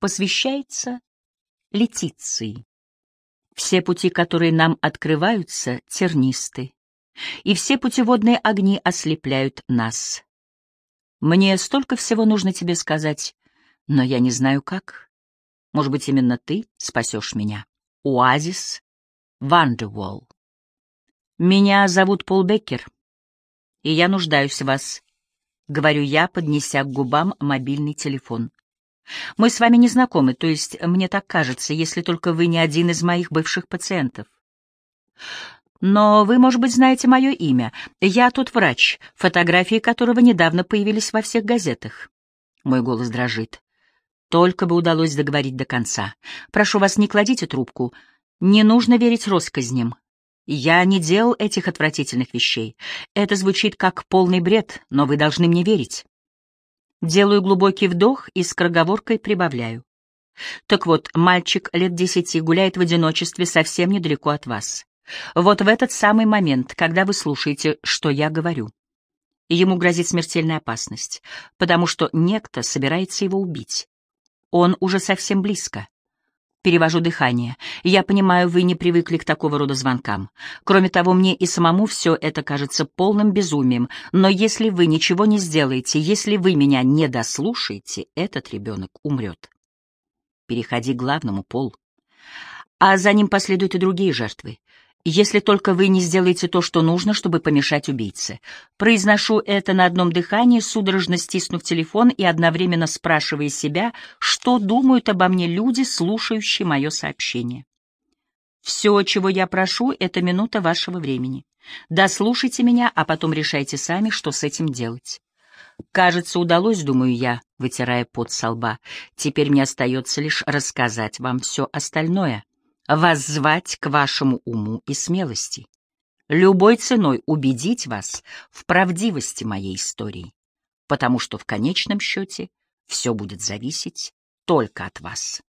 посвящается Летиции. Все пути, которые нам открываются, тернисты, и все путеводные огни ослепляют нас. Мне столько всего нужно тебе сказать, но я не знаю как. Может быть, именно ты спасешь меня. Оазис, Вандерволл. Меня зовут Пол Беккер, и я нуждаюсь в вас, — говорю я, поднеся к губам мобильный телефон. Мы с вами не знакомы, то есть мне так кажется, если только вы не один из моих бывших пациентов. Но вы, может быть, знаете мое имя. Я тот врач, фотографии которого недавно появились во всех газетах. Мой голос дрожит. Только бы удалось договорить до конца. Прошу вас, не кладите трубку. Не нужно верить россказням. Я не делал этих отвратительных вещей. Это звучит как полный бред, но вы должны мне верить. Делаю глубокий вдох и с скороговоркой прибавляю. Так вот, мальчик лет десяти гуляет в одиночестве совсем недалеко от вас. Вот в этот самый момент, когда вы слушаете, что я говорю. Ему грозит смертельная опасность, потому что некто собирается его убить. Он уже совсем близко. Перевожу дыхание. Я понимаю, вы не привыкли к такого рода звонкам. Кроме того, мне и самому все это кажется полным безумием. Но если вы ничего не сделаете, если вы меня не дослушаете, этот ребенок умрет. Переходи к главному, Пол. А за ним последуют и другие жертвы если только вы не сделаете то, что нужно, чтобы помешать убийце. Произношу это на одном дыхании, судорожно стиснув телефон и одновременно спрашивая себя, что думают обо мне люди, слушающие мое сообщение. Все, чего я прошу, — это минута вашего времени. Дослушайте меня, а потом решайте сами, что с этим делать. Кажется, удалось, думаю я, вытирая пот со лба. Теперь мне остается лишь рассказать вам все остальное воззвать к вашему уму и смелости, любой ценой убедить вас в правдивости моей истории, потому что в конечном счете все будет зависеть только от вас.